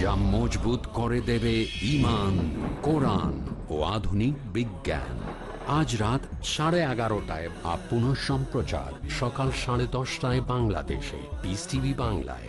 যা মজবুত করে দেবে ইমান কোরআন ও আধুনিক বিজ্ঞান। আজ রাত সাড়ে এগারোটায় আপ সম্প্রচার সকাল সাড়ে দশটায় বাংলাদেশে। পিস টিভি বাংলায়।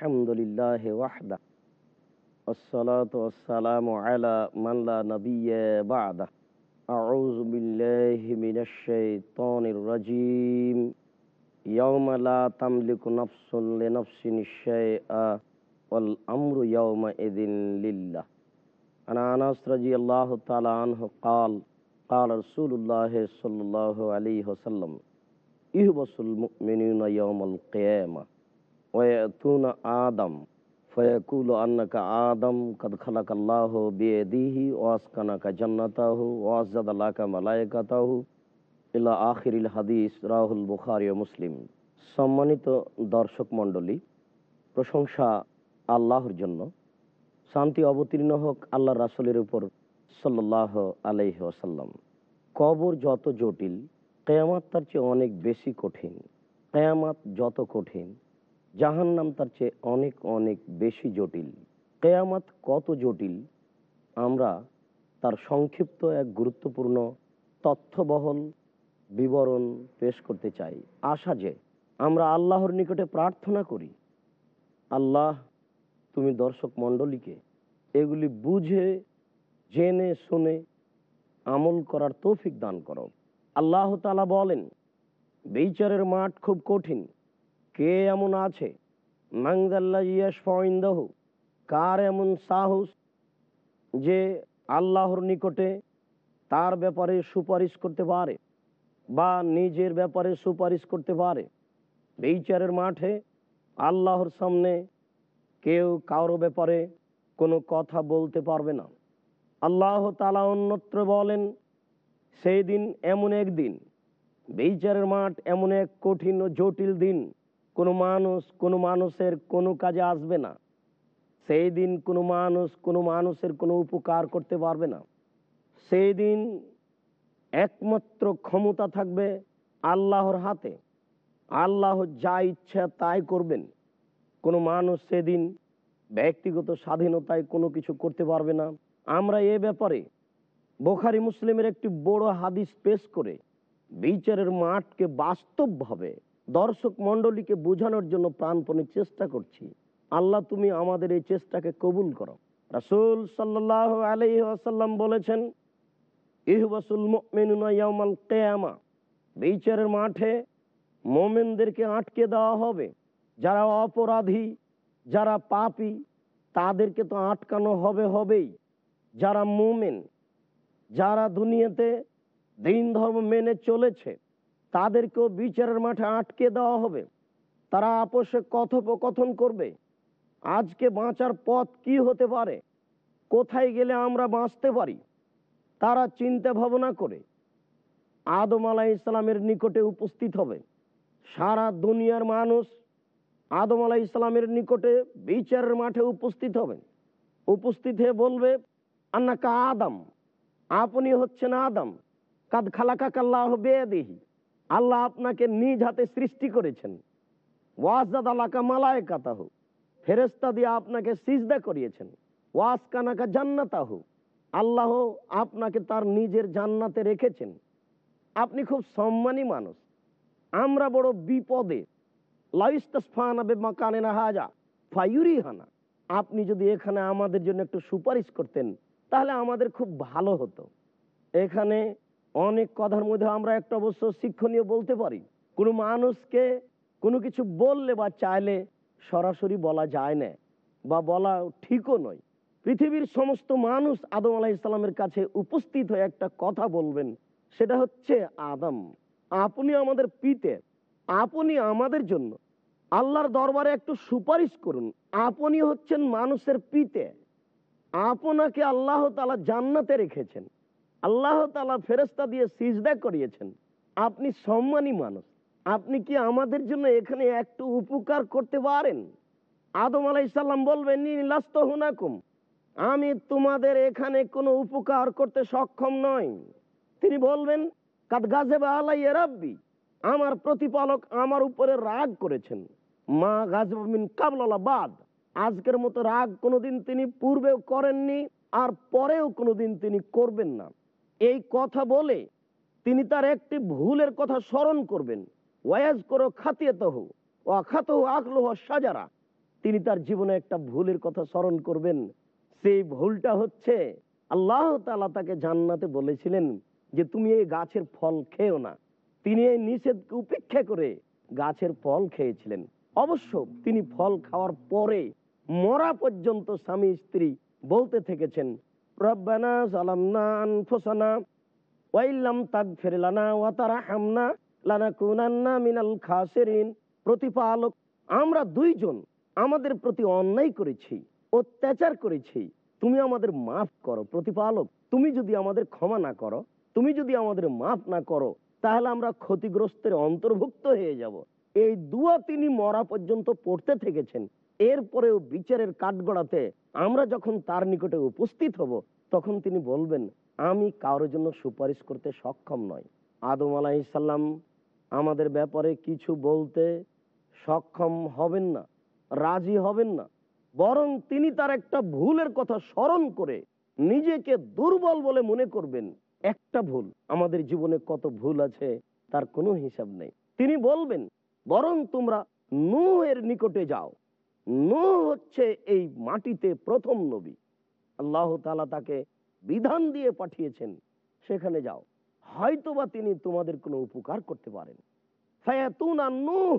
الحمد لله وحده. الصلاة والسلام على من لا نبي بعده. أعوذ بالله من الشيطان الرجيم. يوم لا تملك نفس لنفس شيئا والأمر يومئذ لله. أنا أنس رضي الله تعالى عنه قال قال رسول الله صلى الله عليه وسلم يهبس المؤمنين يوم القيامة. ওয়াতুন আদম ফয়াকুল আন্নাকা আদম কদ খালাক আল্লাহ বিয়েদিহি ওয়াস কানাকা জন্নতাহু ওয়াসজাদ আল্লাহকা মালায়কাতাহু ইলা আখিরিল হাদিস রাহুল বুখারি ও মুসলিম সম্মানিত দর্শক মণ্ডলী, প্রশংসা আল্লাহর জন্য। শান্তি অবতীর্ণ হোক আল্লাহ রাসলের উপর সাল্লাহ আলহি আসাল্লাম কবর যত জটিল, কেয়ামাত তার চেয়ে অনেক বেশি কঠিন। কেয়ামাত যত কঠিন জাহান্নাম তার চেয়ে অনেক অনেক বেশি জটিল। কেয়ামাত কত জটিল, আমরা তার সংক্ষিপ্ত এক গুরুত্বপূর্ণ তথ্যবহল বিবরণ পেশ করতে চাই। আশা যে আমরা আল্লাহর নিকটে প্রার্থনা করি, আল্লাহ তুমি দর্শক মণ্ডলীকে এগুলি বুঝে, জেনে, শুনে আমল করার তৌফিক দান করো। আল্লাহ তালা বলেন, বিচারের মাঠ খুব কঠিন কে এমন আছে? কার এমন সাহস যে আল্লাহর নিকটে তার ব্যাপারে সুপারিশ করতে পারে বা নিজের ব্যাপারে সুপারিশ করতে পারে? বিচারের মাঠে আল্লাহর সামনে কেউ কারও ব্যাপারে কোনো কথা বলতে পারবে না। আল্লাহ তালা অন্যত্র বলেন, সেই দিন এমন একদিন, বিচারের মাঠ এমন এক কঠিন ও জটিল দিন কোনো মানুষ, কোনো মানুষের কোনো কাজে আসবে না। সেই দিন কোনো মানুষ, কোনো মানুষের কোনো উপকার করতে পারবে না। সেই দিন একমাত্র ক্ষমতা থাকবে আল্লাহর হাতে। আল্লাহ যা ইচ্ছা তাই করবেন। কোনো মানুষ সেদিন ব্যক্তিগত স্বাধীনতায় কোনো কিছু করতে পারবে না। আমরা এ ব্যাপারে বোখারি মুসলিমের একটি বড় হাদিস পেশ করে বিচারের মাঠকে বাস্তবভাবে দর্শক মণ্ডলীকে বোঝানোর জন্য প্রাণপণে চেষ্টা করছি। আল্লাহ, তুমি আমাদের এই চেষ্টাকে কবুল করো। রাসুল সাল্লাহ আলহি আসাল্লাম বলেছেন ইহবাসুল মিনুনায়ামাল কেয়ামা। বিচারের মাঠে মোমেনদেরকে আটকে দেওয়া হবে। যারা অপরাধী, যারা পাপি, তাদেরকে তো আটকানো হবে হবেই। যারা মোমেন, যারা দুনিয়াতে দিন ধর্ম মেনে চলেছে তাদেরকেও বিচারের মাঠে আটকে দেওয়া হবে। তারা আপোষে কথোপকথন করবে। আজকে বাঁচার পথ কি হতে পারে? কোথায় গেলে আমরা বাঁচতে পারি? তারা চিন্তা ভাবনা করে। আদম আলাহ ইসলামের নিকটে উপস্থিত হবে। সারা দুনিয়ার মানুষ আদম আলাহ ইসলামের নিকটে বিচারের মাঠে উপস্থিত হবেন উপস্থিত হয়ে বলবে, আন্নাকা আদম, আপনি হচ্ছেন আদম। কাদ খালাকা কাল্লাহ বেদেহি আল্লাহ আপনাকে নিজ হাতে সৃষ্টি করেছেন। ওয়াজাদ আলাকা মালায় কাতাহু ফেরেস্তা দিয়ে আপনাকে সিজদা করিয়েছেন। ওয়াস কানাকা জান্নাতাহু, আল্লাহ আপনাকে তার নিজের জান্নাতে রেখেছেন। আপনি খুব সম্মানী মানুষ। আমরা বড় বিপদে। লাইস্তাসফানাবে মাকানে না হাজা ফায়ুরি হানা আপনি যদি এখানে আমাদের জন্য একটু সুপারিশ করতেন, তাহলে আমাদের খুব ভালো হতো। এখানে অনেক কথার মধ্যে আমরা একটা অবশ্য শিক্ষণীয় বলতে পারি। কোনো মানুষকে কোনো কিছু বললে বা চাইলে সরাসরি বলা যায় না বা বলা ঠিকও নয়। পৃথিবীর সমস্ত মানুষ আদম আলাহ ইসলামের কাছে উপস্থিত হয়ে একটা কথা বলবেন, সেটা হচ্ছে আদম। আপনি আমাদের পিতে, আপনি আমাদের জন্য। আল্লাহর দরবারে একটু সুপারিশ করুন, আপনি হচ্ছেন মানুষের পিতে। আপনাকে আল্লাহ তালা জান্নাতে রেখেছেন। আল্লাহ তালা ফেরেস্তা দিয়ে সিজদা করিয়েছেন। আপনি সম্মানী মানুষ। আপনি কি আমাদের জন্য এখানে একটু উপকার করতে পারেন? আদম আলাইসাল্লাম বলবেন নীলাস্ত হুনাকুম। আমি তোমাদের এখানে কোনো উপকার করতে সক্ষম নয় তিনি বলবেন, কাদ গাজেবা আলাই রাব্বি। আমার প্রতিপালক আমার উপরে রাগ করেছেন। মা গাজমিন কাবলা বাদ। আজকের মতো রাগ কোনোদিন তিনি পূর্বেও করেননি আর পরেও কোনোদিন তিনি করবেন না। এই কথা বলে তিনি তার একটি ভুলের কথা স্মরণ করবেন। ওয়াজ করো খাতিয়েত হো ও খাত আখলো সাজারা তিনি তার জীবনে একটা ভুলের কথা স্মরণ করবেন। সেই ভুলটা হচ্ছে আল্লাহ তালা তাকে জান্নাতে বলেছিলেন যে তুমি এই গাছের ফল খেও না। তিনি এই নিষেধকে উপেক্ষা করে গাছের ফল খেয়েছিলেন। অবশ্য তিনি ফল খাওয়ার পরে মরা পর্যন্ত স্বামী স্ত্রী বলতে থেকেছেন রব্বানা জালামনা আনফুসানা ওয়াইল্লাম ওয়া তারহামনা লানাকুনান্না মিনাল খাসিরিন। প্রতিপালক, আমরা দুইজন আমাদের প্রতি অন্যায় করেছি, অত্যাচার করেছি। তুমি আমাদের মাফ করো, প্রতিপালক, তুমি যদি আমাদের ক্ষমা না করো, তুমি যদি আমাদের মাফ না করো, তাহলে আমরা ক্ষতিগ্রস্তের অন্তর্ভুক্ত হয়ে যাব। এই দুয়া তিনি মরা পর্যন্ত পড়তে থেকেছেন। এরপরেও বিচারের কাঠগড়াতে আমরা যখন তার নিকটে উপস্থিত হব, তখন তিনি বলবেন, আমি কারোর জন্য সুপারিশ করতে সক্ষম নয় আদম আলাইসাল্লাম আমাদের ব্যাপারে কিছু বলতে সক্ষম হবেন না, রাজি হবেন না। বরং তিনি তার একটা ভুলের কথা স্মরণ করে নিজেকে দুর্বল বলে মনে করবেন। একটা ভুল, আমাদের জীবনে কত ভুল আছে তার কোনো হিসাব নেই। তিনি বলবেন বরং তোমরা নুহের নিকটে যাও। নু হচ্ছে এই মাটিতে প্রথম নবী। আল্লাহ তালা তাকে বিধান দিয়ে পাঠিয়েছেন, সেখানে যাও। হয়তোবা তিনি তোমাদের কোনো উপকার করতে পারেন। ফায়াতুনা নূহ,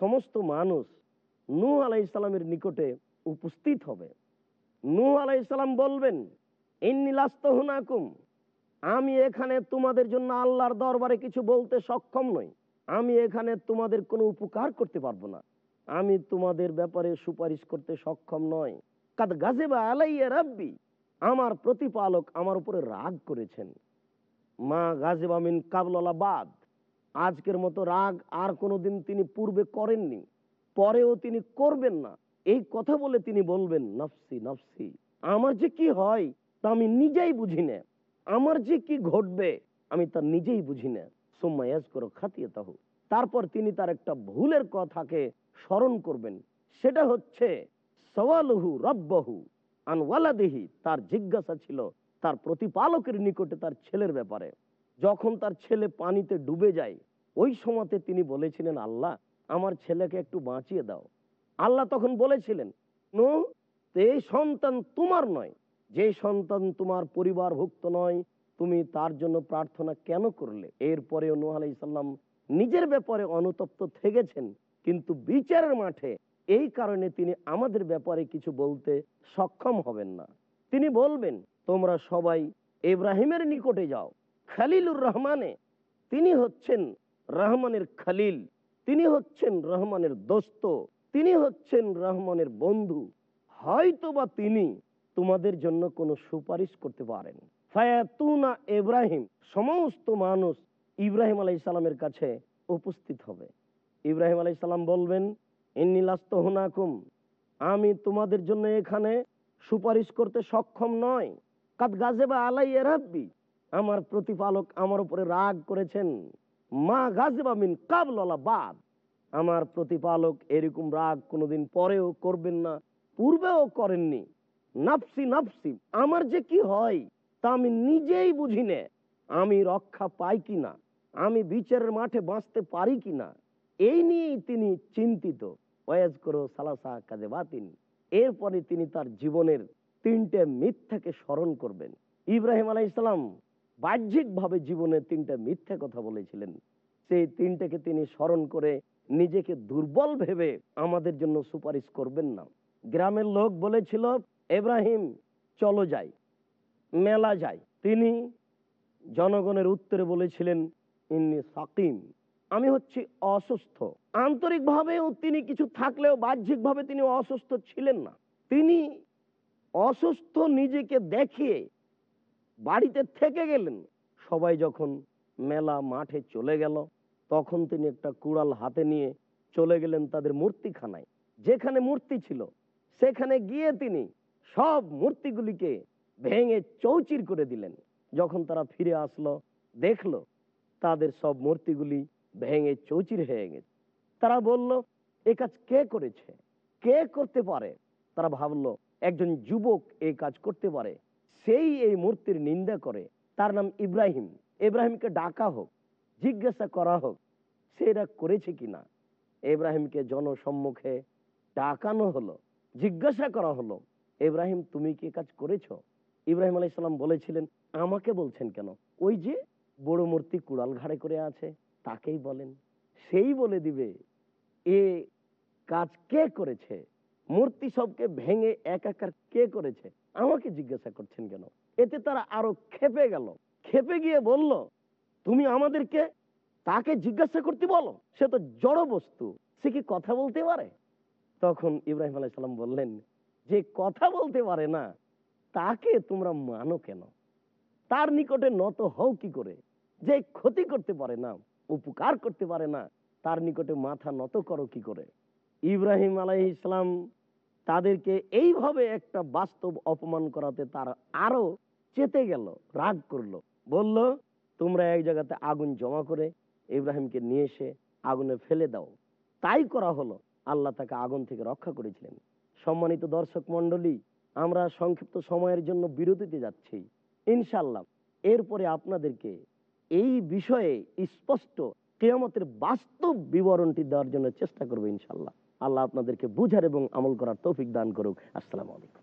সমস্ত মানুষ নু আলাই ইসলামের নিকটে উপস্থিত হবে। নু আলাই ইসলাম বলবেন ইন্নিলাস্ত হুনাকুম আমি এখানে তোমাদের জন্য আল্লাহর দরবারে কিছু বলতে সক্ষম নই। আমি এখানে তোমাদের কোনো উপকার করতে পারব না। আমি তোমাদের ব্যাপারে সুপারিশ করতে সক্ষম নয় কাদ গাজেবা আলাইয়া রাব্বি। আমার প্রতিপালক আমার উপরে রাগ করেছেন। মা গাজেবা মিন কাবলা বাদ। আজকের মতো রাগ আর কোনোদিন তিনি পূর্বে করেননি। পরেও তিনি করবেন না। এই কথা বলে তিনি বলবেন, নফসি নফসি, আমার যে কি হয় তা আমি নিজেই বুঝি না। আমার যে কি ঘটবে আমি তা নিজেই বুঝি না। সোম্মায়াজ করো খাতিয়ে তাহু তারপর তিনি তার একটা ভুলের কথাকে স্মরণ করবেন। সেটা হচ্ছে, সওয়ালহু রব্বাহু আনওয়ালাদেহি তার জিজ্ঞাসা ছিল তার প্রতিপালকের নিকটে তার ছেলের ব্যাপারে। যখন তার ছেলে পানিতে ডুবে যায়, ওই সময়তে তিনি বলেছিলেন, আল্লাহ, আমার ছেলেকে একটু বাঁচিয়ে দাও। আল্লাহ তখন বলেছিলেন, নো এই সন্তান তোমার নয়। যে সন্তান তোমার পরিবারভুক্ত নয়, তুমি তার জন্য প্রার্থনা কেন করলে? এরপরেও নোহ আলাইসাল্লাম নিজের ব্যাপারে অনুতপ্ত থেকেছেন, কিন্তু বিচারের মাঠে এই কারণে তিনি আমাদের ব্যাপারে কিছু বলতে সক্ষম হবেন না। তিনি বলবেন, তোমরা সবাই ইব্রাহিমের নিকটে যাও। খালিলুর রহমানে তিনি হচ্ছেন রহমানের খালিল, তিনি হচ্ছেন রহমানের দোস্ত, তিনি হচ্ছেন রহমানের বন্ধু। হয়তোবা তিনি তোমাদের জন্য কোনো সুপারিশ করতে পারেন। ফায়াতুনা ইব্রাহিম, সমস্ত মানুষ ইব্রাহিম আলাই সালামের কাছে উপস্থিত হবে। ইব্রাহিম আলাইসাল্লাম বলবেন ইন্নিলাস্ত হুনাকুম। আমি তোমাদের জন্য এখানে সুপারিশ করতে সক্ষম নয়। কাদ গাজেবা আলাই রাব্বি। আমার প্রতিপালক আমার উপরে রাগ করেছেন। মা গাজেবা মিন কাবলা বাদ। আমার প্রতিপালক এরকম রাগ কোনোদিন পরেও করবেন না, পূর্বেও করেননি। নাফসি নাফসি, আমার যে কি হয় তা আমি নিজেই বুঝি নে। আমি রক্ষা পাই কিনা আমি বিচারের মাঠে বাঁচতে পারি কিনা এই নিয়েই তিনি চিন্তিত। ওয়াজ করো সালাসা কাজে বাতিন। এরপরে তিনি তার জীবনের তিনটে মিথ্যাকে স্মরণ করবেন। ইব্রাহিম আলাইসালাম বাহ্যিকভাবে জীবনে তিনটে মিথ্যা কথা বলেছিলেন। সেই তিনটাকে তিনি স্মরণ করে নিজেকে দুর্বল ভেবে আমাদের জন্য সুপারিশ করবেন না। গ্রামের লোক বলেছিল, এব্রাহিম, চলো যাই। মেলা যাই। তিনি জনগণের উত্তরে বলেছিলেন ইন্নি সাকিম। আমি হচ্ছি অসুস্থ। আন্তরিকভাবেও তিনি কিছু থাকলেও বাহ্যিকভাবে তিনি অসুস্থ ছিলেন না। তিনি অসুস্থ নিজেকে দেখিয়ে বাড়িতে থেকে গেলেন। সবাই যখন মেলা মাঠে চলে গেল, তখন তিনি একটা কুড়াল হাতে নিয়ে চলে গেলেন তাদের মূর্তিখানায়। যেখানে মূর্তি ছিল, সেখানে গিয়ে তিনি সব মূর্তিগুলিকে ভেঙে চৌচির করে দিলেন। যখন তারা ফিরে আসলো, দেখল তাদের সব মূর্তিগুলি ভেঙে চৌচির হয়ে গেছে। তারা বলল, এ কাজ কে করেছে? কে করতে পারে? তারা ভাবলো, একজন যুবক এই কাজ করতে পারে। সেই এই মূর্তির নিন্দা করে। তার নাম ইব্রাহিম। ইব্রাহিমকে ডাকা হোক, জিজ্ঞাসা করা হোক, সে এটা করেছে কিনা ইব্রাহিমকে জনসম্মুখে ডাকানো হলো, জিজ্ঞাসা করা হলো, ইব্রাহিম, তুমি কি কাজ করেছ? ইব্রাহিম আলাইসাল্লাম বলেছিলেন, আমাকে বলছেন কেন? ওই যে বড় মূর্তি কুড়াল ঘাড়ে করে আছে, তাকেই বলেন। সেই বলে দিবে, এ কাজ কে করেছে? মূর্তি সবকে ভেঙে একাকার কে করেছে? আমাকে জিজ্ঞাসা করছেন কেন? এতে তারা আরও খেপে গেল। খেপে গিয়ে বলল, তুমি আমাদেরকে তাকে জিজ্ঞাসা করতে বলো, সে তো জড় বস্তু, সে কি কথা বলতে পারে? তখন ইব্রাহিম আলাইসাল্লাম বললেন, যে কথা বলতে পারে না, তাকে তোমরা মানো কেন? তার নিকটে নত হও কি করে? যে ক্ষতি করতে পারে না, উপকার করতে পারে না, তার নিকটে মাথা নত করো কি করে? ইব্রাহিম আলাই ইসলাম তাদেরকে এইভাবে একটা বাস্তব অপমান করাতে তার আরও চেতে গেল, রাগ করল। বলল, তোমরা এক জায়গাতে আগুন জমা করে ইব্রাহিমকে নিয়ে এসে আগুনে ফেলে দাও। তাই করা হলো। আল্লাহ তাকে আগুন থেকে রক্ষা করেছিলেন। সম্মানিত দর্শক মন্ডলী আমরা সংক্ষিপ্ত সময়ের জন্য বিরতিতে যাচ্ছি। ইনশাল্লাহ এরপরে আপনাদেরকে এই বিষয়ে স্পষ্ট কেয়ামতের বাস্তব বিবরণটি দেওয়ার জন্য চেষ্টা করবে ইনশাল্লাহ আল্লাহ আপনাদেরকে বুঝার এবং আমল করার তৌফিক দান করুক। আসসালামু আলাইকুম।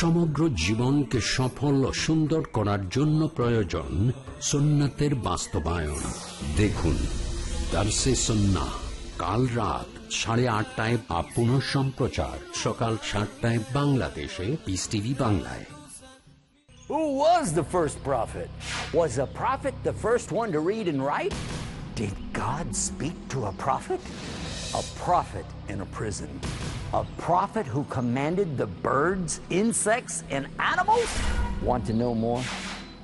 সমগ্র জীবনকে সফল ও সুন্দর করার জন্য প্রয়োজন সুন্নাতের বাস্তবায়ন দেখুন দার্সে সন্না কাল রাত সাড়ে আটটায় বা পুনঃ সম্প্রচার সকাল সাতটায় বাংলাদেশে পিস টিভি বাংলায় Who was the first prophet? Was a prophet the first one to read and write? Did God speak to a prophet? A prophet in a prison. A prophet who commanded the birds, insects, and animals? Want to know more?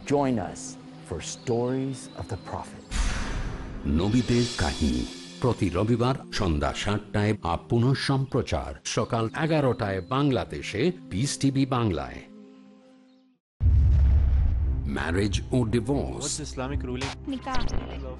Join us for Stories of the Prophet. নবীদের কাহিনী প্রতি রবিবার সন্ধ্যা সাতটায় up পুনঃ সম্প্রচার সকাল এগারোটায় বাংলাদেশে পিস টিভি বাংলায় marriage O divorce What's Islamic ruling nikah of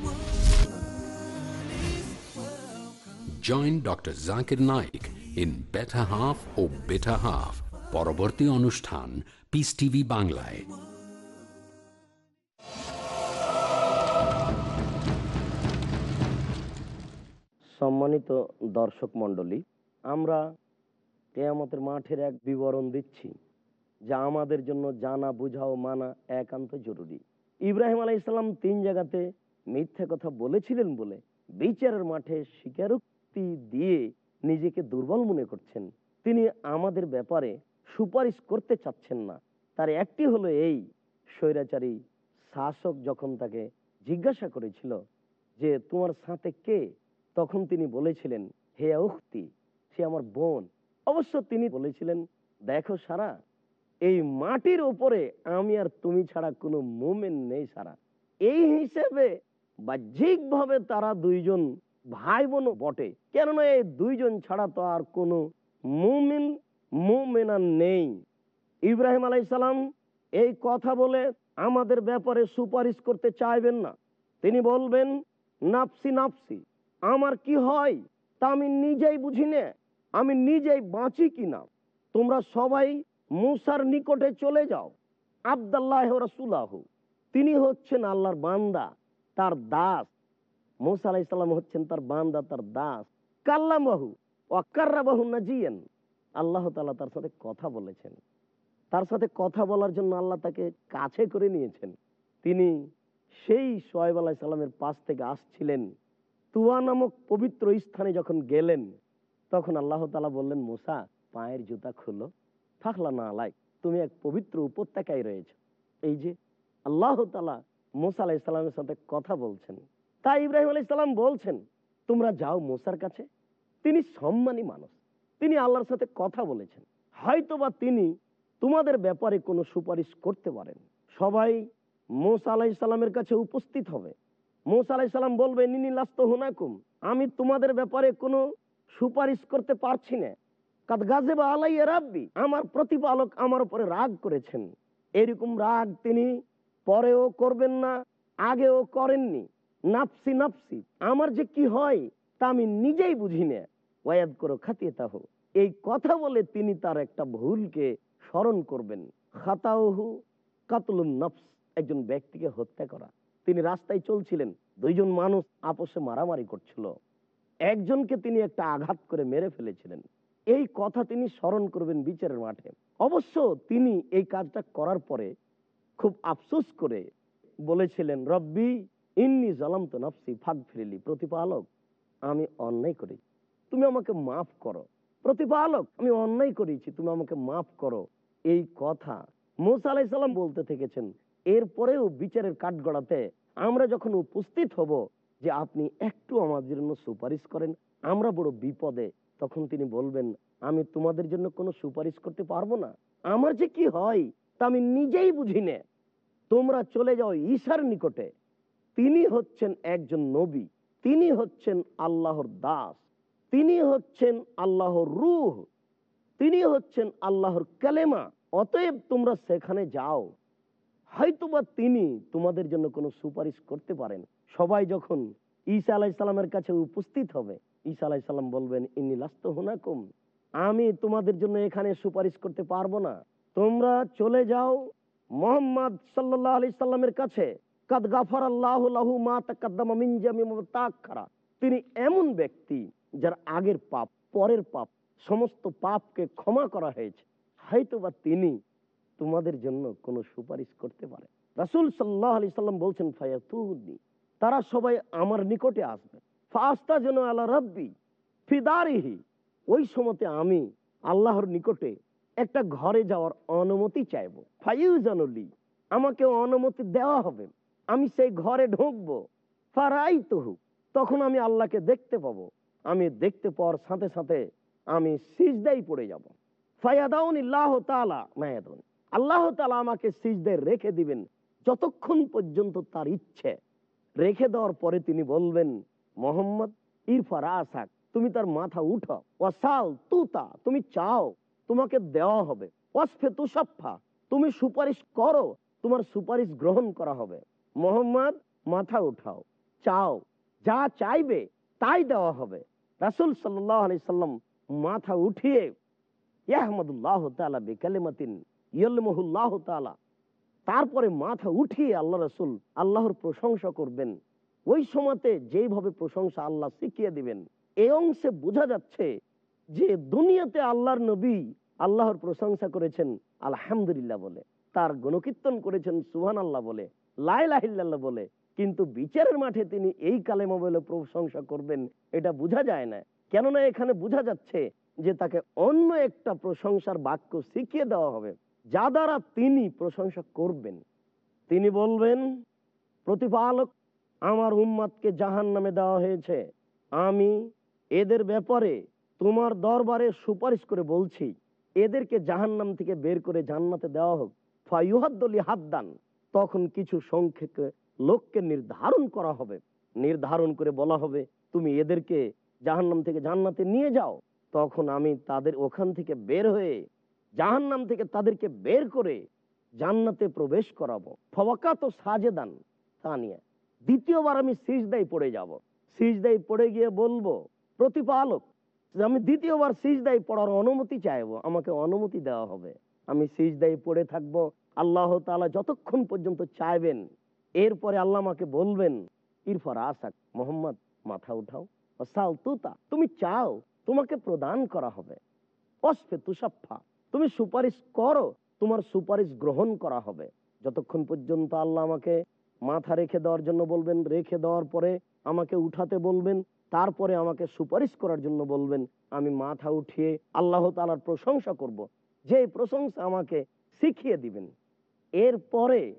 Join Dr. Zakir Naik in Better Half or Bitter Half. পরবর্তী অনুষ্ঠান পিস টিভি বাংলায় সম্মানিত দর্শক মণ্ডলী, আমরা কেয়ামতের মাঠের এক বিবরণ দিচ্ছি, যা আমাদের জন্য জানা, বোঝা ও মানা একান্ত জরুরি ইব্রাহিম আলাই ইসলাম তিন জায়গাতে মিথ্যা কথা বলেছিলেন বলে বিচারের মাঠে স্বীকারোক্তি দিয়ে নিজেকে দুর্বল মনে করছেন। তিনি আমাদের ব্যাপারে সুপারিশ করতে চাচ্ছেন না। তার একটি হলো এই, স্বৈরাচারী শাসক যখন তাকে জিজ্ঞাসা করেছিল যে, তোমার সাথে কে? তখন তিনি বলেছিলেন, হে উক্তি সে আমার বোন। অবশ্য তিনি বলেছিলেন, দেখো সারা, এই মাটির উপরে আমি আর তুমি ছাড়া কোনো মোমেন নেই সারা। এই হিসেবে বাহ্যিকভাবে তারা দুইজন ভাই বোন বটে। কেননা এই দুইজন ছাড়া তো আর কোনো মুমিন, মুমেনা নেই। ইব্রাহিম আলাইসালাম এই কথা বলে আমাদের ব্যাপারে সুপারিশ করতে চাইবেন না। তিনি বলবেন নাপসি নাপসি আমার কি হয় তা আমি নিজেই বুঝি নে। আমি নিজেই বাঁচি কিনা তোমরা সবাই মুসার নিকটে চলে যাও। আবদাল্লাহ রসুলাহ, তিনি হচ্ছেন আল্লাহর বান্দা, তার দাস। মুসা আলাহ ইসলাম হচ্ছেন তার বান্দা, তার দাস। কাল্লামাহু অকার্রাবাহু নাজিয়েন। আল্লাহ তালা তার সাথে কথা বলেছেন। তার সাথে কথা বলার জন্য আল্লাহ তাকে কাছে করে নিয়েছেন। তিনি সেই সোয়েব আলাহ সাল্লামের পাশ থেকে আসছিলেন। তুয়া নামক পবিত্র স্থানে যখন গেলেন, তখন আল্লাহ তালা বললেন, মোসা, পায়ের জুতা খুলো। ফাখলা না আলাই তুমি এক পবিত্র উপত্যকায় রয়েছে। এই যে আল্লাহ তালা মোসা আলাহ ইসলামের সাথে কথা বলছেন। তাই ইব্রাহিম ইসলাম বলছেন, তোমরা যাও মোসার কাছে। তিনি সম্মানী মানুষ। তিনি আল্লাহর সাথে কথা বলেছেন। হয়তোবা তিনি তোমাদের ব্যাপারে কোনো সুপারিশ করতে পারেন। সবাই মোসা আলাহ ইসলামের কাছে উপস্থিত হবে। মোসা আলাহ ইসলাম বলবে নিনি লাস্ত হুনাকুম। আমি তোমাদের ব্যাপারে কোনো সুপারিশ করতে পারছি না। কাদ গাজে বা আলাই রাব্বি। আমার প্রতিপালক আমার উপরে রাগ করেছেন। এরকম রাগ তিনি পরেও করবেন না, আগেও করেননি। নাপসি নাপসি আমার যে কি হয়, তা আমি নিজেই বুঝি না। ওয়াদ করো খাতিয়ে তাহ এই কথা বলে তিনি তার একটা ভুলকে স্মরণ করবেন। খাতাওহু কাতলুন নফস, একজন ব্যক্তিকে হত্যা করা। তিনি রাস্তায় চলছিলেন, দুইজন মানুষ আপসে মারামারি করছিল। একজনকে তিনি একটা আঘাত করে মেরে ফেলেছিলেন। এই কথা তিনি স্মরণ করবেন বিচারের মাঠে। অবশ্য তিনি এই কাজটা করার পরে খুব আফসোস করে বলেছিলেন, রব্বি ইন্নি জলাম তো নফসি ফাঁক ফিরিলি প্রতিপালক, আমি অন্যায় করেছি। তুমি আমাকে মাফ করো। প্রতিপালক, আমি অন্যায় করেছি, তুমি আমাকে মাফ করো। এই কথা মোসা আলাইসাল্লাম বলতে থেকেছেন। এরপরেও বিচারের কাঠগড়াতে আমরা যখন উপস্থিত হব যে আপনি একটু আমাদের জন্য সুপারিশ করেন, আমরা বড় বিপদে, তখন তিনি বলবেন, আমি তোমাদের জন্য কোনো সুপারিশ করতে পারব না। আমার যে কি হয়, তা আমি নিজেই বুঝি তোমরা চলে যাও ঈশার নিকটে। তিনি হচ্ছেন একজন নবী, তিনি হচ্ছেন আল্লাহর দাস, তিনি হচ্ছেন আল্লাহর রুহ, তিনি হচ্ছেন আল্লাহর কালেমা, অতএব তোমরা সেখানে যাও। হয়তোবা তিনি তোমাদের জন্য কোনো সুপারিশ করতে পারেন। সবাই যখন ঈসা আলাইসাল্লামের কাছে উপস্থিত হবে, ঈসা আলাইসাল্লাম বলবেন ইনি লাস্ত হুনাকুম, আমি তোমাদের জন্য এখানে সুপারিশ করতে পারব না। তোমরা চলে যাও মোহাম্মদ সাল্লাহ আলি সাল্লামের কাছে। তিনি এমন ব্যক্তি যার আগের পাপ, পরের পাপ, সমস্ত পাপকে ক্ষমা করা হয়েছে। হয়তোবা তিনি তোমাদের জন্য কোনো সুপারিশ করতে পারে। রাসুল সাল্লাহ আলি সাল্লাম বলছেন ফায়াতুনি তারা সবাই আমার নিকটে আসবে। ফাস্তা যেন আল্লাহ রব্বি ফিদারিহি। ওই সময়তে আমি আল্লাহর নিকটে একটা ঘরে যাওয়ার অনুমতি চাইব। ফাইউজানুলি আমাকে অনুমতি দেওয়া হবে। আমি সেই ঘরে ঢুকবো। ফারাই তহু তখন আমি আল্লাহকে দেখতে পাবো। আমি দেখতে পাওয়ার সাথে সাথে আমি সিজদাই পড়ে যাব। আল্লাহ তালা আমাকে সিজদায় রেখে দিবেন যতক্ষণ পর্যন্ত তার ইচ্ছে। রেখে দেওয়ার পরে তিনি বলবেন, মোহাম্মদ, ইরফার আসাক, তুমি তার মাথা উঠো ওয়াসাল তুতা, তুমি চাও, তোমাকে দেওয়া হবে। ওয়াসফে তুষাফা তুমি সুপারিশ করো, তোমার সুপারিশ গ্রহণ করা হবে। মোহাম্মদ, মাথা উঠাও, চাও, যা চাইবে তাই দেওয়া হবে। রাসুল সাল্লাম মাথা উঠিয়ে, ইয়াহমদুল্লাহ তালা বেকালেমাতিন ইয়ল্লাহ তালা তারপরে মাথা উঠিয়ে আল্লাহ রসুল আল্লাহর প্রশংসা করবেন। ওই সময়তে যেইভাবে প্রশংসা আল্লাহ শিখিয়ে দিবেন, এ অংশে বোঝা যাচ্ছে যে দুনিয়াতে আল্লাহর নবী আল্লাহর প্রশংসা করেছেন, আলহামদুলিল্লাহ বলে, তার গণকীর্তন করেছেন সুহান আল্লাহ বলে। লাইলাহিল্লাহ বলে, কিন্তু বিচারের মাঠে তিনি এই কালেমা বলে প্রশংসা করবেন, এটা বোঝা যায় না। কেননা এখানে বোঝা যাচ্ছে যে তাকে অন্য একটা প্রশংসার বাক্য শিখিয়ে দেওয়া হবে, যা দ্বারা তিনি প্রশংসা করবেন। তিনি বলবেন, প্রতিপালক, আমার উম্মাদকে জাহান নামে দেওয়া হয়েছে। আমি এদের ব্যাপারে তোমার দরবারে সুপারিশ করে বলছি, এদেরকে জাহান্নাম থেকে বের করে জান্নাতে দেওয়া হোক। ফাইহাদ্দলি হাদ্দান তখন কিছু সংখ্যক লোককে নির্ধারণ করা হবে। নির্ধারণ করে বলা হবে, তুমি এদেরকে জাহান্নাম থেকে জান্নাতে নিয়ে যাও। তখন আমি তাদের ওখান থেকে বের হয়ে জাহান্নাম থেকে তাদেরকে বের করে জান্নাতে প্রবেশ করাবো। ফবাকা তো সাজেদান, তা নিয়ে। দ্বিতীয়বার আমি সিজদাই পড়ে যাব। সিজদাই পড়ে গিয়ে বলব, প্রতিপালক, আমি দ্বিতীয়বার সিজদাই পড়ার অনুমতি চাইব। আমাকে অনুমতি দেওয়া হবে। আমি সিজদাই পড়ে থাকব আল্লাহ তাআলা যতক্ষণ পর্যন্ত চাইবেন, এরপরে আল্লাহ আমাকে বলবেন, ইরফার আসাক, মোহাম্মদ, মাথা উঠাও সাল তুতা, তুমি চাও, তোমাকে প্রদান করা হবে। অস্ফে তুষাফা তুমি সুপারিশ করো, তোমার সুপারিশ গ্রহণ করা হবে। যতক্ষণ পর্যন্ত আল্লাহ আমাকে মাথা রেখে দেওয়ার জন্য বলবেন, রেখে দেওয়ার পরে আমাকে উঠাতে বলবেন, তারপরে আমাকে সুপারিশ করার জন্য বলবেন, আমি মাথা উঠিয়ে আল্লাহ তালার প্রশংসা করব। যে প্রশংসা আমাকে শিখিয়ে দিবেন। এরপরে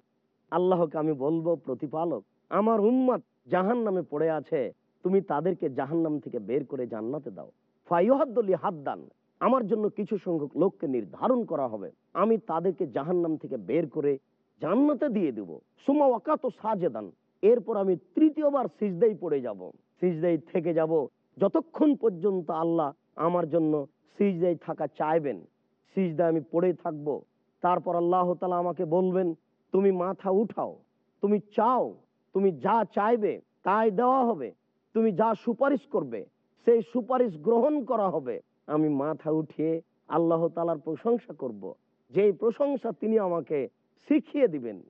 আল্লাহকে আমি বলব, প্রতিপালক, আমার উম্মাদ জাহান নামে পড়ে আছে, তুমি তাদেরকে জাহান্নাম থেকে বের করে জান্নাতে দাও। ফাইহাদ্দলি হাদ্দান আমার জন্য কিছু সংখ্যক লোককে নির্ধারণ করা হবে। আমি তাদেরকে জাহান্নাম থেকে বের করে জান্নাতে দিয়ে দেব। সুমা ওয়াকাত সাজেদান, এরপর আমি তৃতীয়বার সিজদাই পড়ে যাব। সিজদাই থেকে যাব যতক্ষণ পর্যন্ত আল্লাহ আমার জন্য সিজদাই থাকা চাইবেন। সিজদা আমি পড়ে থাকব। তারপর আল্লাহ তালা আমাকে বলবেন, তুমি মাথা উঠাও, তুমি চাও, তুমি যা চাইবে তাই দেওয়া হবে, তুমি যা সুপারিশ করবে সেই সুপারিশ গ্রহণ করা হবে। আমি মাথা উঠিয়ে আল্লাহ তালার প্রশংসা করব। যেই প্রশংসা তিনি আমাকে শিখিয়ে দিবেন।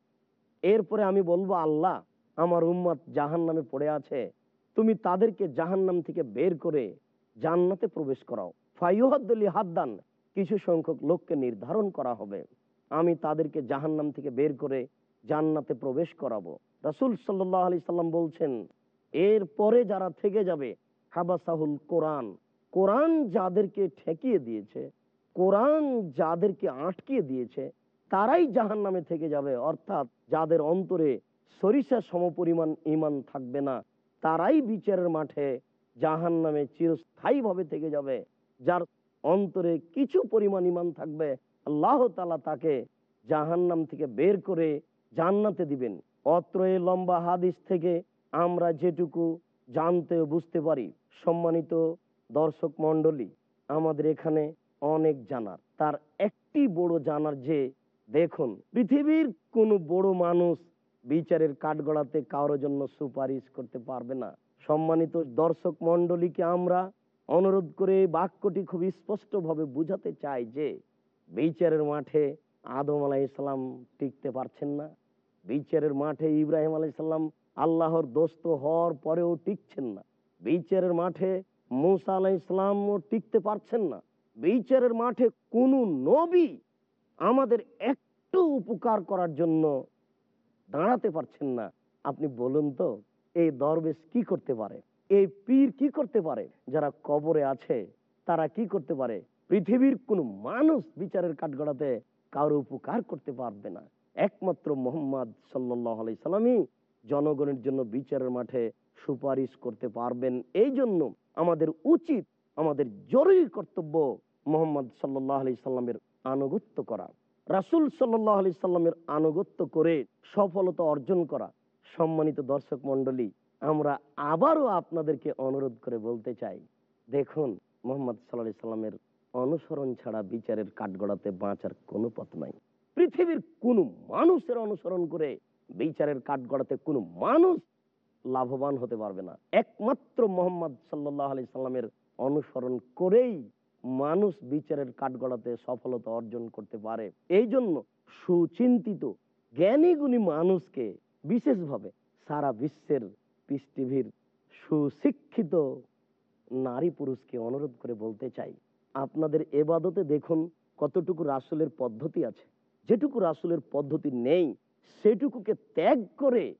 এরপরে আমি বলব, আল্লাহ, আমার উম্মত জাহান নামে পড়ে আছে। তুমি তাদেরকে জাহান্নাম থেকে বের করে জান্নাতে প্রবেশ করাও। ফাইহাদ্দলি হাদ্দান কিছু সংখ্যক লোককে নির্ধারণ করা হবে। আমি তাদেরকে জাহান্নাম থেকে বের করে জান্নাতে প্রবেশ করাবো। রাসুল সাল্লাহ আলি সাল্লাম বলছেন, এর পরে যারা থেকে যাবে, হাবাসাহুল কোরআন কোরআন যাদেরকে ঠেকিয়ে দিয়েছে, কোরআন যাদেরকে আটকিয়ে দিয়েছে, তারাই জাহান নামে থেকে যাবে। অর্থাৎ যাদের অন্তরে সরিষা সমপরিমাণ ইমান থাকবে না, তারাই বিচারের মাঠে জাহান নামে চিরস্থায়ীভাবে থেকে যাবে। যার অন্তরে কিছু পরিমাণ ইমান থাকবে আল্লাহ তালা তাকে জাহান্নাম থেকে বের করে জান্নাতে দিবেন। অত্র এই লম্বা হাদিস থেকে আমরা যেটুকু জানতে বুঝতে পারি, সম্মানিত দর্শক মন্ডলী আমাদের এখানে অনেক জানার। তার একটি বড় জানার যে, দেখুন, পৃথিবীর কোনো বড় মানুষ বিচারের কাঠগড়াতে কারোর জন্য সুপারিশ করতে পারবে না। সম্মানিত দর্শক মন্ডলীকে আমরা অনুরোধ করে বাক্যটি খুব স্পষ্টভাবে বুঝাতে চাই যে বিচারের মাঠে আদম আলাই ইসলাম টিকতে পারছেন না। বিচারের মাঠে ইব্রাহিম আলাই সাল্লাম আল্লাহর দোস্ত হওয়ার পরেও টিকছেন না। বিচারের মাঠে মুসা ইসলামও টিকতে পারছেন না। বিচারের মাঠে কোনো নবী আমাদের একটু উপকার করার জন্য দাঁড়াতে পারছেন না। আপনি বলুন তো, এই দরবেশ কি করতে পারে? এই পীর কি করতে পারে? যারা কবরে আছে, তারা কি করতে পারে? পৃথিবীর কোন মানুষ বিচারের কাঠগড়াতে কারও উপকার করতে পারবে না। একমাত্র মোহাম্মদ সাল্লাহ সাল্লামই জনগণের জন্য বিচারের মাঠে সুপারিশ করতে পারবেন। এই জন্য আমাদের উচিত, আমাদের জরুরি কর্তব্য মোহাম্মদ সাল্লাহ আলি সাল্লামের আনুগত্য করা। রাসুল সাল্লাহ আলি সাল্লামের আনুগত্য করে সফলতা অর্জন করা। সম্মানিত দর্শক মন্ডলী আমরা আবারও আপনাদেরকে অনুরোধ করে বলতে চাই, দেখুন, মোহাম্মদ সাল্লাহ সাল্লামের অনুসরণ ছাড়া বিচারের কাঠগড়াতে বাঁচার কোনো পথ নাই। পৃথিবীর কোন মানুষের অনুসরণ করে বিচারের কাঠগড়াতে কোনো মানুষ লাভবান হতে পারবে না। একমাত্র মোহাম্মদ সাল্লাহ সাল্লামের অনুসরণ করেই মানুষ বিচারের কাঠগড়াতে সফলতা অর্জন করতে পারে। এই জন্য সুচিন্তিত জ্ঞানী গুণী মানুষকে বিশেষভাবে সারা বিশ্বের টিভির সুশিক্ষিত নারী পুরুষকে অনুরোধ করে বলতে চাই আপনাদের এবাদতে দেখুন কতটুকু রাসুলের পদ্ধতি আছে। যেটুকু রাসুলের পদ্ধতি নেই, সেটুকুকে ত্যাগ করে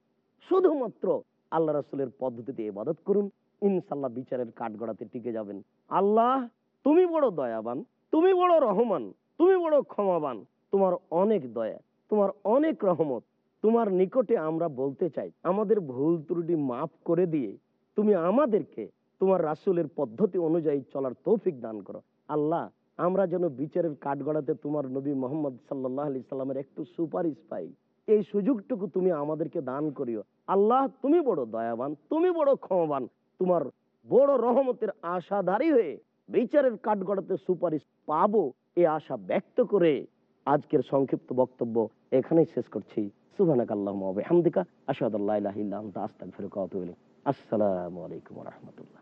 শুধুমাত্র আল্লাহ রাসুলের পদ্ধতিতে এবাদত করুন। ইনশাল্লাহ বিচারের কাঠগড়াতে টিকে যাবেন। আল্লাহ, তুমি বড় দয়াবান, তুমি বড় রহমান, তুমি বড় ক্ষমাবান, তোমার অনেক দয়া, তোমার অনেক রহমত, তোমার নিকটে আমরা বলতে চাই, আমাদের ভুল ত্রুটি মাফ করে দিয়ে তুমি আমাদেরকে, তোমার রাসুলের পদ্ধতি অনুযায়ী চলার তৌফিক দান করো। আল্লাহ, আমরা যেন বিচারের কাঠগড়াতে তোমার নবী মোহাম্মদ সাল্লাহ আলি সাল্লামের একটু সুপারিশ পাই। এই সুযোগটুকু তুমি আমাদেরকে দান করিও। আল্লাহ, তুমি বড় দয়াবান, তুমি বড় ক্ষমাবান, তোমার বড় রহমতের আশাধারী হয়ে বিচারের কাঠগড়াতে সুপারিশ পাবো, এই আশা ব্যক্ত করে আজকের সংক্ষিপ্ত বক্তব্য এখানেই শেষ করছি। সুবানাক আল্লাহ আস্তাক ফিরুকা আসসালামু আলাইকুম রহমতুল্লাহ।